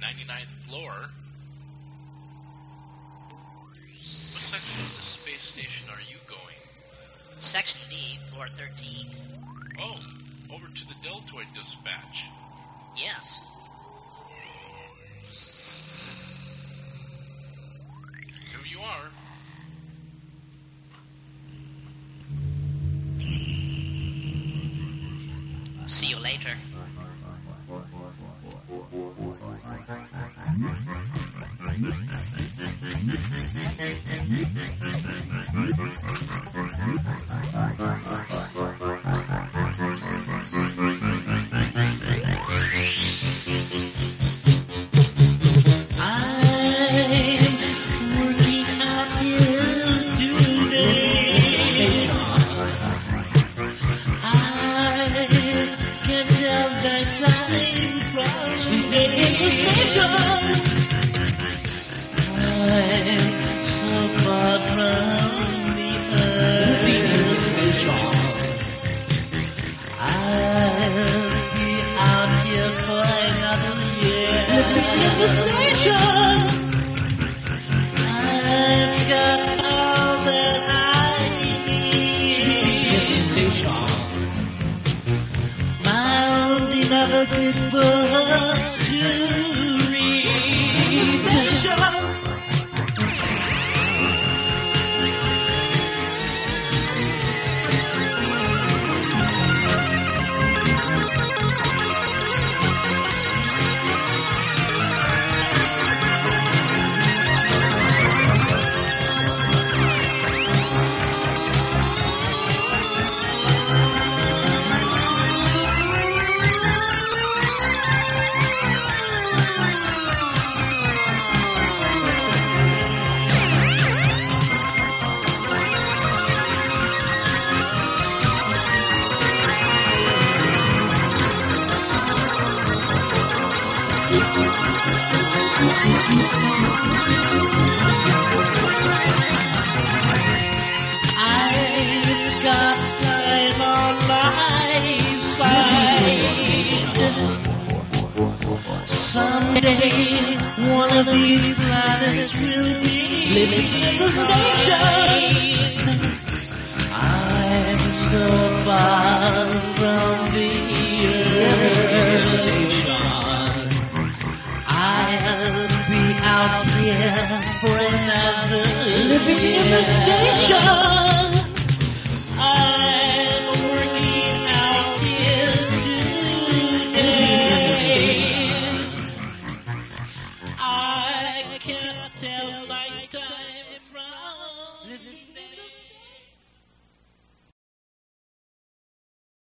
99th floor. What section of the space station are you going? Section D, floor 13. Oh, over to the Deltoid dispatch. Yes. Here you are. See you later. I'm working out here today. I can tell that time from the station. I'm so far from the earth. I'll be out here for another year. The station. I've got all Someday, one of these planets will be living in the station. I'm so here for another living in the station.